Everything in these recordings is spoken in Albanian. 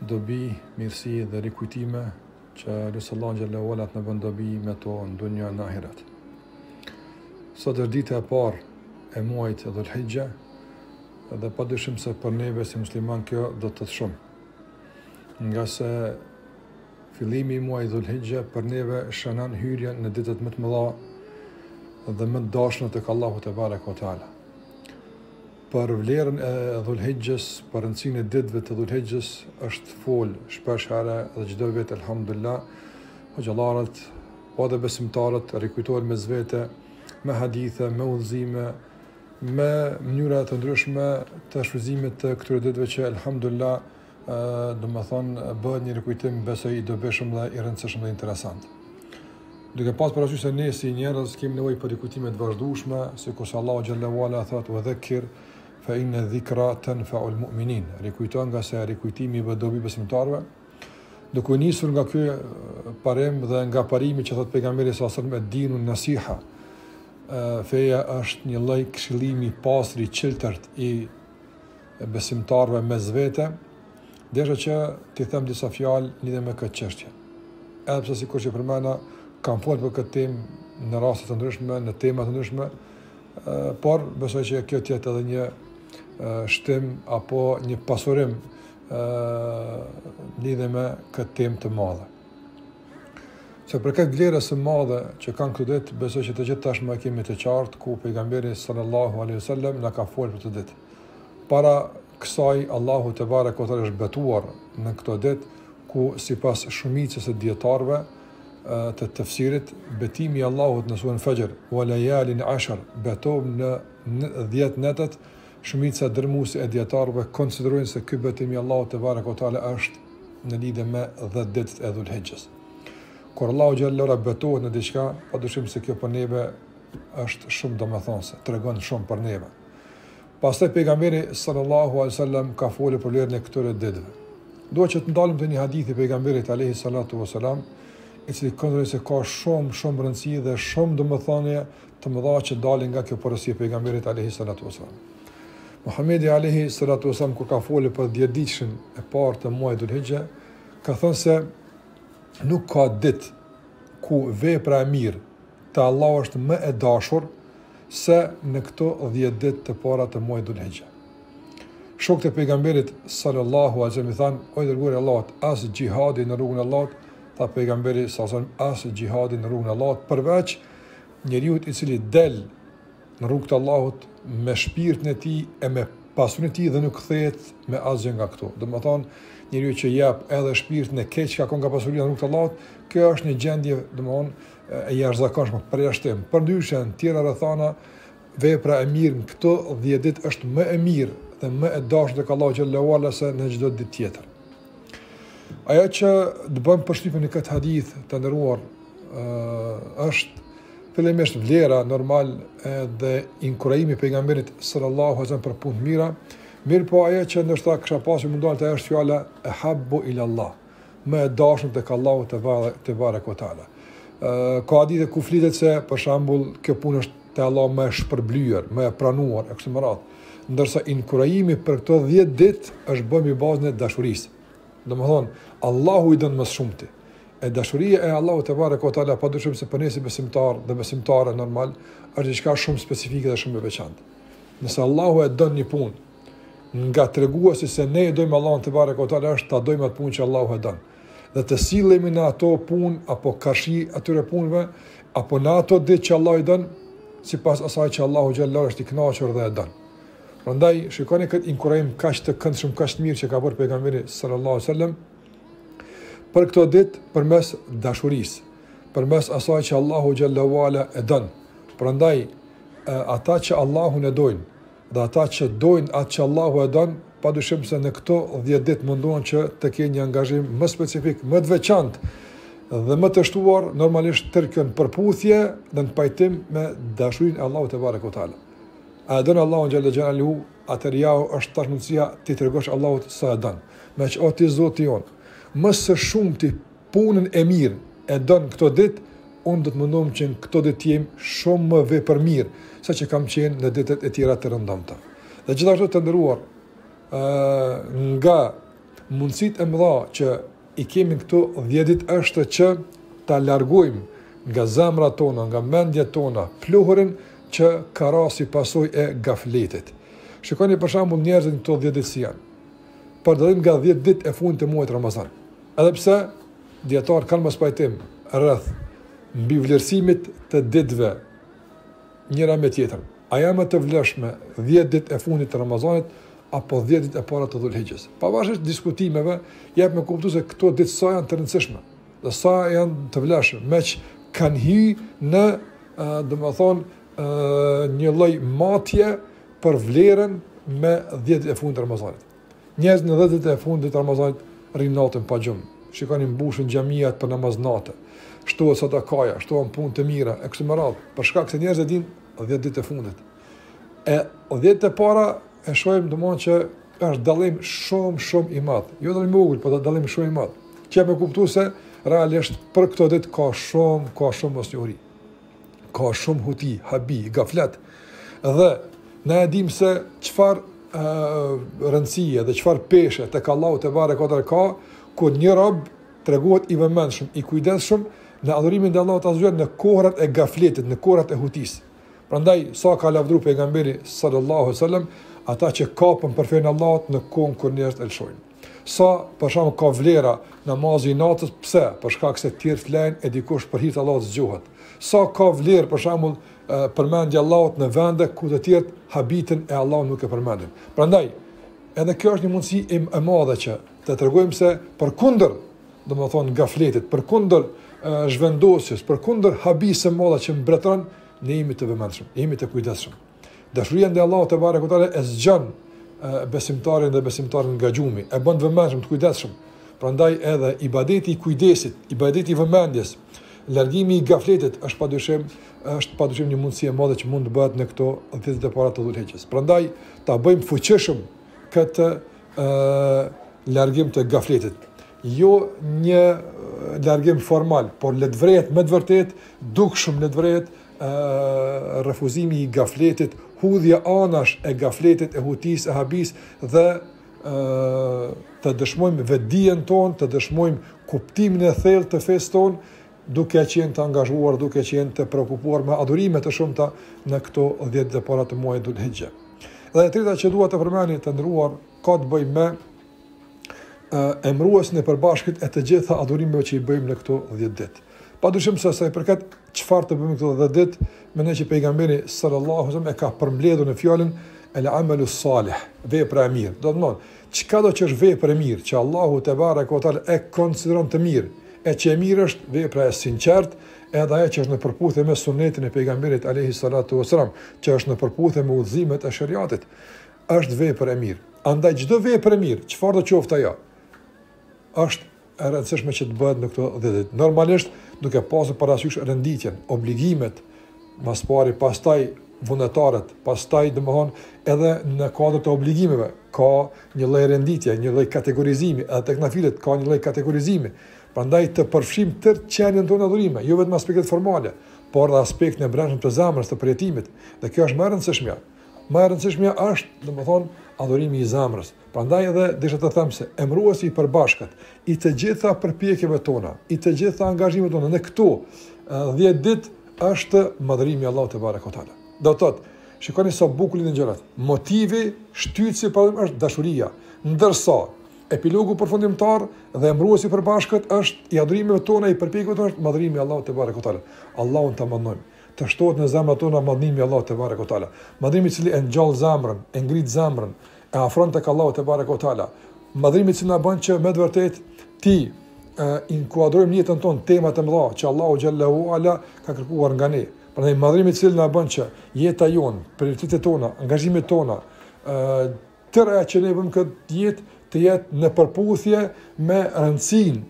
Dobi, mirësi dhe rikujtime që lus Allahun xhelle ve ala të na bën dobi me to në dunja e në ahiret. Sot është dita e parë e muajit Dhulhixhe dhe pa dyshim se për neve si musliman kjo do të thotë shumë. Ngase fillimi i muajit Dhulhixhe për neve shënon hyrjen në ditët më të mëdha dhe më të dashura tek Allahu tebareke ve teala. Për vlerën e Dhul-Hixhës, për rëndësinë e ditëve të Dhul-Hixhës është fol shpeshherë dhe çdo vit Elhamdulilah hoxhallarët po edhe besimtarët rikujtohen mes vete me hadithe, me udhëzime, me mënyra të ndryshme të shfrytëzimit të këtyre ditëve që Elhamdulilah domethënë, bëhet një rikujtim besoj i dobishëm dhe i rëndësishëm dhe interesant. Duke pas parasysh se ne si njerëz kemi nevojë për rikujtime të vazhdueshme, sikurse Allahu xhelle ve ala thotë ue dhekkir, fe inne dhikra tenfeul mu'minin, rikujto ngase rikujtimi i bën dobi besimtarëve, duke u nisur nga ky parim dhe nga parimi që thotë pejgamberi sallallahu alaihi wasallam ed-dinu nesiha, feja është një lloj këshillimi i pastër i çiltër i besimtarëve mes vete, desha që t'i them disa fjalë në lidhje me këtë çështje. Edhe pse sikur që përmenda, kam folur për këtë temë në raste të ndryshme, në tema të ndryshme, por besoj që kjo të jetë edhe një shtim apo një pasurim në lidhje me këtë temë të madhe. Sa i përket vlerës së madhe që kanë këto ditë, besoj që të gjithë tashmë e kemi të qartë ku pejgamberi sallallahu alaihi wasallam na ka folur për këto ditë. Para kësaj Allahu tebareke ve teala është betuar në këto ditë ku sipas shumicës së dijetarëve të tefsirit betimi i Allahut në surën Fexhr, "Ue lejalin ashër", betohem në 10 netët Shumica dërrmuese e dijetarëve konsiderojnë se ky betim i Allahut tebareke ve teala është në lidhje me dhjetë ditët e Dhul-Hixhes. Kur Allahu xhelle ve ala betohet në diçka, padyshim se kjo për neve është shumë domethënëse, tregon shumë për neve. Pastaj pejgamberi sallallahu alaihi wasallam ka folur për vlerën e këtyre ditëve. Dua që të ndalem te një hadith i pejgamberit alaihi salatu wasalam, i cili konsideroj se ka shumë shumë rëndësi dhe shumë domethënie të mëdha që dalin nga kjo porosi e pejgamberit alayhi salatu wasallam. Muhamedi alayhi salatu wasallam kur ka folur për 10-ditëshin e parë të muajit Dhulhixhe, ka thënë se nuk ka ditë ku vepra e mirë te Allahu është më e dashur se në këto 10 ditë të para të muajit Dhulhixhe. Shokët e pejgamberit sallallahu alaihi wasallam i thanë, "O i dërguari i Allahut, as xhihadi në rrugën e Allahut, tha pejgamberi sallallahu alaihi wasallam, as xhihadi në rrugën e Allahut përveç Njeriu i cili del në rrugë të Allahut me shpirtin e tij e me pasurinë e tij dhe nuk kthehet me asgjë nga këto. Domethënë, njeriu që jep edhe shpirtin e krejt çka ka nga pasuria në rrugë të Allahut, kjo është një gjendje, domethënë, e jashtëzakonshme përjashtim. Përndryshe, në tjera rrethana Vepra e mirë në këto dhjetë ditë është më e mirë dhe më e dashur tek Allahu xhel-le ue ala se në çdo ditë tjetër. Ajo që të bën përshtypje në këtë hadith të nderuar është fillimisht vlera normal dhe inkurajimi i pejgamberit sallallahu alaihi wasallam për punë të mira, mirëpo ajo që ndoshta kisha pasur munduar të është fjala ehabbu ila Allah. më e dashur tek Allahu tebareke ue teala. Ka ditë ku flitet se për shembull kjo punë është te Allahu më e shpërblyer, më e pranuar e kështu me radhë. Ndërsa inkurajimi për këto 10 ditë është bërë mbi bazën e dashurisë. Domthon Allahu i don më shumë këto. E dashuria e Allahut tebareke ue teala pa dyshim se për ne si besimtarë dhe besimtare normal është diçka shumë specifike dhe shumë e veçantë. Nëse Allahu e don një punë, nga treguesi se ne e dojmë Allahun tebareke ue teala është ta dojmë atë punë që Allahu e don. Dhe të sillemi në ato punë apo karshi atyre punëve apo në ato ditë që Allahu i don, sipas asaj që Allahu xhallahu është i kënaqur dhe e don. Prandaj shikoni këtë inkurajim kaq të këndshëm, kaq të mirë që ka bërë pejgamberi sallallahu alajhi wasallam për këto ditë përmes dashurisë, përmes asaj që Allahu xhel-le ue ala e don. Prandaj ata që Allahun e dojnë Dhe ata që dojnë atë që Allahu e don, padyshim se në këto 10 ditë mundohen që të kenë një angazhim më specifik, më të veçantë dhe më të shtuar, normalisht tërë kjo në përputhje dhe në pajtim me dashurinë e Allahut tebareke ue teala. A e don Allahun xhel-le xhelaluhu, atëherë ja ku është tash mundësia t'i tregosh Allahut sa e don. Meqë o ti Zoti jon, më së shumti Punën e mirë e don në këto ditë, unë do të mundohem që në këto ditë të jem shumë më vepërmirë se që kam qenë në ditët e tjera të rëndomta. Dhe gjithashtu të nderuar, ë nga mundësitë e mëdha që i kemi në këto 10 ditë është që ta largojmë nga zemrat tona, nga mendjet tona, pluhurin që ka ra si pasojë e gafletit. Shikoni për shembull njerëzit në këto 10 ditë si janë. Për dallim nga 10 ditë e fundit të muajit Ramazan. Edhe pse dietarët kanë mospajtim rreth mbivlerësimit të ditëve njëra me tjetrën, a janë më të vlefshme 10 ditë e fundit të Ramazanit apo 10 ditë e para të Dhulhixhes? Pavarësisht diskutimeve, jep me kuptu se këto ditë sa janë të rëndësishme dhe sa janë të vlefshme, meqë kanë hy në, domethënë, një lloj matje për vlerën me 10 ditë e fundit të Ramazanit. Njerëzit në dhjetë ditët e fundit të Ramazanit rrinë natën pa gjumë. Shikoni mbushen xhamiat për namaz natë. Shtohet sadakaja, shtohen punët e mira e kështu me radhë, për shkak se njerëzit dinë 10 ditët e fundit. E 10 të parat e shohim domethënë që është dallim shumë shumë i madh. Jo dallim i vogël, por dallim shumë i madh. Çka le me kuptu se realisht për këto ditë ka shumë, ka shumë mosnjohuri. ka shumë huti, habi, gaflet, dhe ne e dim se çfarë rëndësie dhe çfarë peshe tek Allahu tebareke ka, kur një rob tregohet i vëmendshëm, i kujdesshëm në adhurimin ndaj Allahut azze ue xhel në kohërat e gafletit, në kohërat e hutisë. Prandaj, sa ka lavdru pejgamberi sallallahu sallam, ata që kapen për fenë e Allahut në kohën kur njerëzit e lëshojnë. Sa për shembull ka vlerë namazi i natës, pse? Për shkak se të tjerë flejnë e dikush për hir të Allahut zgjohet. Sa ka vlerë për shembull përmendja e Allahut në vende ku të tjerët habiten e Allahun nuk e përmendin. Prandaj, edhe kjo është një mundësi e, e madhe që të tregojmë se përkundër, domethënë gafletit, përkundër zhvendosjes, përkundër habisë së madhe që mbretëron, ne jemi të vëmendshëm, jemi të kujdesshëm. Dashuria ndaj Allahut tebareke ve teala e zgjon besimtarin dhe besimtaren nga gjumi, e bën të vëmendshëm, të kujdesshëm. Prandaj edhe ibadeti i kujdesit, ibadeti i vëmendjes, largimi i gafletit është padyshim është padyshim një mundësi e madhe që mund të bëhet në këto 10 ditët e para të Dhulhixhes. Prandaj ta bëjmë fuqishëm këtë ë largim të gafletit. jo një largim formal, por le të vrehet me të vërtetë, dukshëm le të vrehet refuzimi i gafletit, hudhja anash e gafletit e hutisë e habisë dhe të dëshmojmë vetëdijen tonë, të dëshmojmë kuptimin e thellë të fesë tonë, duke qenë të angazhuar, duke qenë të preokupuar me adhurime të shumta në këto 10 ditët e para të muajit Dhulhixhe. Dhe e treta që dua të përmendi të nderuar, ka të bëjë me emëruesin e përbashkët të të gjitha adhurimeve që i bëjmë në këto 10 ditë. Padyshim se sa i përket çfarë të bëjmë këto 10 ditë, mendoj që pejgamberi sallallahu alajhi wasallam e ka përmbledhur në fjalën el amalu salih, vepra e mirë. Domethënë, çkado që është vepër e mirë, që Allahu tebareke ve teala e konsideron të mirë, e që e mirë është vepra e sinqertë, edhe ajo që është në përputhje me sunetin e pejgamberit alayhi salatu wasalam, që është në përputhje me udhëzimet e sheriatit. është vepër e mirë. Andaj çdo vepër e mirë, çfarëdo qoftë ajo, është e rëndësishme që të bëhet në këto 10 ditë. Normalisht duke pasur parasysh renditjen, obligimet, më së pari, pastaj vullnetarët, pastaj domethënë edhe në kuadër të obligimeve ka një lloj renditje, një lloj kategorizimi, edhe tek nafilet ka një lloj kategorizimi. Prandaj të përfshijmë tërë qenien tonë në adhurime, jo vetëm aspektet formale, por edhe aspektin e brendshëm të zemrës, të përjetimit. Dhe kjo është më e rëndësishmja. Më e rëndësishmja është, domethënë, adhurimi i zemrës. Prandaj edhe desha të them se emëruesi i përbashkët i të gjitha përpjekjeve tona, i të gjitha angazhimeve tona në këto 10 ditë është madhërimi i Allahut tebareke ve teala. Do të thotë, shikoni sa bukur lidhen gjërat. Motivi shtytës i parë është dashuria, ndërsa epilogu përfundimtar dhe emëruesi i përbashkët është i adhurimeve tona, i përpjekjeve tona është madhërimi i Allahut tebareke ve teala. Allahun ta mëndojmë. Të shtohet në zemrat tona madhërimi i Allahut tebareke ve teala. Madhërim i cili e ngjall zemrën, e ngrit zemrën, e afron tek Allahu tebareke ve teala. Madhërim i cili na bën që me të vërtetë t'i inkuadrojmë në jetën tonë temat e mëdha që Allahu xhelle ve ala ka kërkuar nga ne. Prandaj madhërim i cili na bën që jeta jonë, prioritetet tona, angazhimet tona, ë Tërë ajo që ne bëjmë në këtë jetë të jetë në përputhje me rëndësinë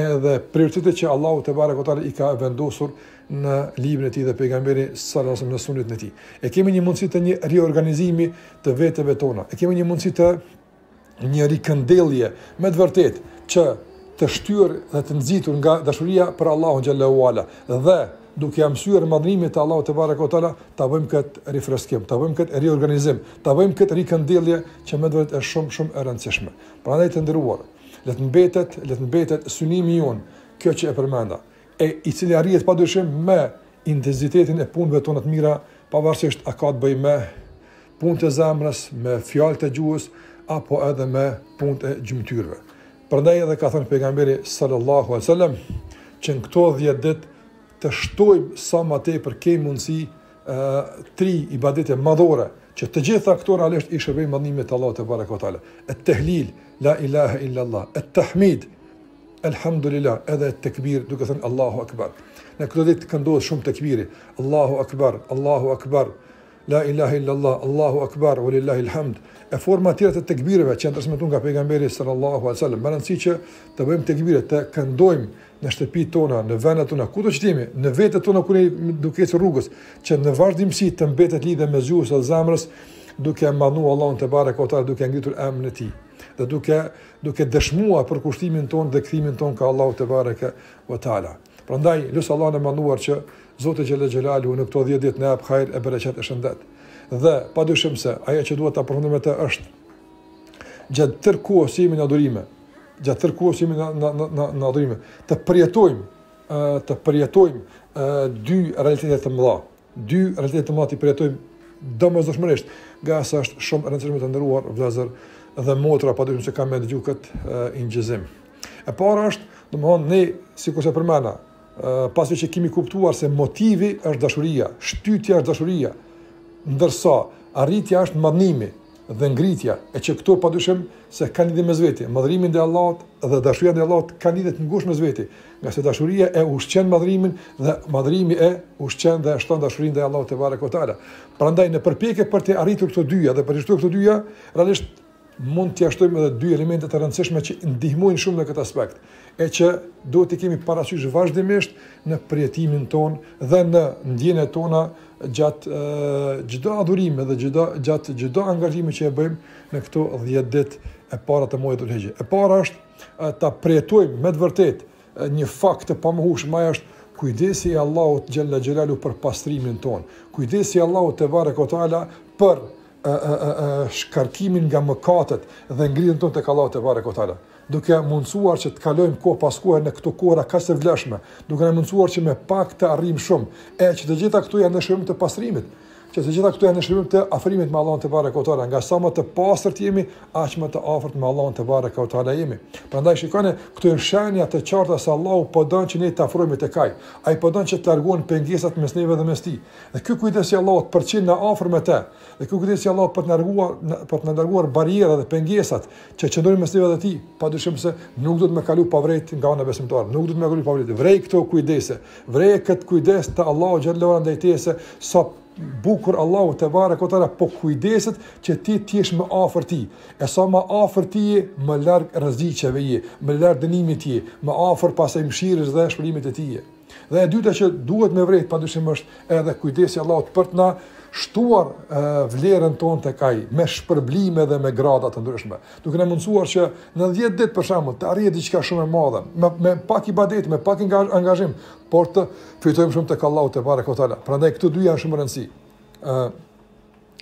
edhe prioritetet që Allahu tebareke ve teala i ka vendosur në librin e tij dhe pejgamberi sallallahu alajhi wasallam në sunetin e tij. E kemi një mundësi të një riorganizimi të veteve tona. E kemi një mundësi të një rikëndelljeje me të vërtetë që të shtyrë dhe të nxitur nga dashuria për Allahun xhelle ve ala dhe duke ia mësyrë madhërimit të Allahut tebareke ve teala, ta bëjmë këtë rifreskim, ta bëjmë këtë riorganizim, ta bëjmë këtë rikëndellje që me të vërtetë është shumë, shumë e rëndësishme. Prandaj të nderuar, le të mbetet, le të mbetet synimi jonë kjo që e përmenda, e i cili arrihet padyshim me intensitetin e punëve tona të mira, pavarësisht a ka të bëjë me punë të zemrës, me fjalë të gjuhës apo edhe me punë të gjymtyrëve. Prandaj edhe ka thënë pejgamberi sallallahu alaihi wasallam që në këto 10 ditë të shtojmë sa më tepër të ketë mundësi ë tri ibadete madhore që të gjitha këto realisht i shërbejnë madhërimit të Allahut tebareke ve teala. Et tehlil, la ilaha illa Allah, et tahmid, elhamdulillah, edhe et tekbir, duke thënë Allahu akbar. Në këto ditë këndohet shumë tekbiri. Allahu akbar, Allahu akbar. La ilahe illallah, Allahu Akbar, wa lillahi alhamd. E forma tjera të tekbireve që janë transmetuar nga pejgamberi sallallahu alaihi wasallam, me rëndësi që të bëjmë tekbire, të këndojmë në shtëpitë tona, në vendet tona, kudo të jemi, në vetet tona kur ne duke ecur rrugës, që në vazhdimësi të mbetet lidhja mes gjuhës e zemrës, duke madhëru Allahun tebareke ve teala, duke ngritur emrin e tij dhe duke duke dëshmuar përkushtimin tonë dhe kthimin tonë kah Allahu tebareke ve teala. Prandaj lus Allahun e Madhëruar që Zoti xhelle xhelaluhu në këto 10 ditë t'na japë hajër e bereqet e shëndet. Dhe padyshim se ajo që duhet ta përfundojmë me të është gjatë tërë kohës që jemi në adhurime, gjatë tërë kohës që jemi në në në në adhurime, të përjetojmë të përjetojmë dy realitete të mëdha. Dy realitete të mëdha t'i përjetojmë domosdoshmërisht, nga se është shumë e rëndësishme të nderuar vëllezër dhe motra, padyshim që kanë me dëgju kët inçizim. E para është, domthon ne sikurse përmenda, pasi që kemi kuptuar se motivi është dashuria, shtytja është dashuria, ndërsa arritja është madhrimi dhe ngritja, e që këto padyshim se kanë lidhje mes veti, madhrimi ndaj Allahut dhe dashuria ndaj Allahut kanë lidhje të ngushtë mes veti. Ngase dashuria e ushqen madhërimin dhe madhërimi e ushqen dhe e shton dashurinë ndaj Allahut tebareke ue teala. Prandaj në përpjekje për të arritur këto dyja dhe për të shtuar këto dyja, realisht mund t'ia shtojmë edhe dy elemente të rëndësishme që ndihmojnë shumë në këtë aspekt e që duhet të kemi parasysh vazhdimisht në përjetimin tonë dhe në ndjenjat tona gjatë çdo adhurimi dhe çdo gjatë çdo angazhimi që e bëjmë në këto 10 ditët e para të muajit Dhulhixhe. E para është ta përjetojmë me të vërtetë një fakt të pamohueshëm ai është kujdesi i Allahut xhel-le xhelaluhu për pastrimin tonë, kujdesi i Allahut tebareke ue teala për e, e, e, e, shkarkimin nga mëkatet dhe ngritjen tonë tek Allahu tebareke ue teala duke mundësuar që të kalojmë kohë pas kohë në këto kohëra kaq të vlefshme, duke na mundësuar që me pak të arrijmë shumë, e që të gjitha këto janë në shërbim të pastrimit. Që të gjitha këto janë në shërbim të afrimit me Allahun tebareke ue teala, ngase sa më të pastërt jemi, aq më të afërt me Allahun tebareke ue teala jemi. Prandaj shikoni, këto janë shenja të qarta se Allahu po don që ne të afrohemi te Ai. Ai po don që të largohen pengesat mes neve dhe mes Tij. Dhe ky kujdes i Allahut për të qenë na afër me të, dhe ky kujdes i Allahut për të larguar për të larguar barrierat dhe pengesat që qëndrojnë mes neve dhe Tij, padyshim se nuk duhet me kalu pa vrejt nga ana besimtarit, nuk duhet me kalu pa vrejt. Vrej këto kujdese, Vreje këtë kujdes të Allahut xhel-le ue ala ndaj teje se sa bukur Allahu tebareke ue teala po kujdeset që ti të jesh më afër tij. E sa më afër tij je, më larg rreziqeve je, më larg dënimit je, më afër pastaj mëshirës dhe shpërblimit të tij. Dhe e dyta që duhet me vrejt padyshim është edhe kujdesi i Allahut për të na shtuar vlerën tonë tek ai me shpërblime dhe me grada të ndryshme. duke na mundësuar që në 10 ditë për shembull të arrihet diçka shumë e madhe, me, me pak ibadet, me pak angazhim, por të fitojmë shumë tek Allahu tebareke ue teala. Prandaj këto dy janë shumë me rëndësi. ë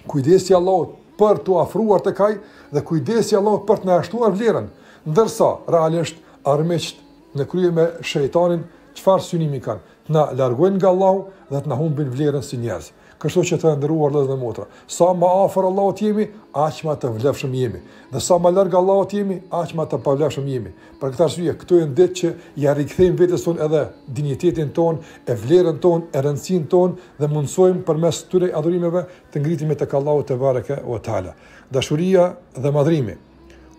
Kujdesi i Allahut për të afruar tek ai dhe kujdesi i Allahut për të na shtuar vlerën. Ndërsa realisht armiqt në krye me shejtanin çfarë synimi kanë? Të na largojnë nga Allahu dhe të na humbin vlerën si njerëz. Kështu që të nderuar vëllezër dhe motra, sa më afër Allahut jemi, aq më të vlefshëm jemi. Dhe sa më larg Allahut jemi, aq më të pavlefshëm jemi. Për këtë arsye, këto janë ditë që ia rikthejmë vetes tonë edhe dinjitetin tonë, e vlerën tonë, e rëndësinë tonë dhe mundësojmë përmes këtyre adhurimeve të ngritemi tek Allahu tebareke ue teala. Dashuria dhe madhrimi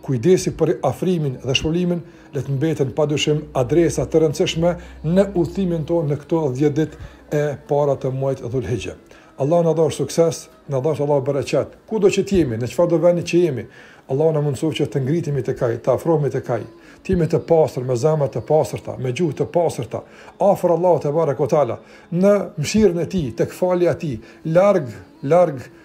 Kujdesi për afrimin dhe shpërblimin le të mbeten padyshim adresa të rëndësishme në udhëtimin tonë në këto dhjetë ditë e para të muajit Dhul-Hixhe. Allahu na dhashtë sukses, na dhashtë Allahu bereqet, kudo që të jemi, në çfarëdo vendi që jemi, Allahu na mundësoftë që të ngritemi tek Ai, të afrohemi tek Ai, të jemi të pastër, me zemra të pastërta, me gjuhë të pastërta, afër Allahut tebareke ue teala, në mëshirën e Tij, tek falja e Tij, larg, larg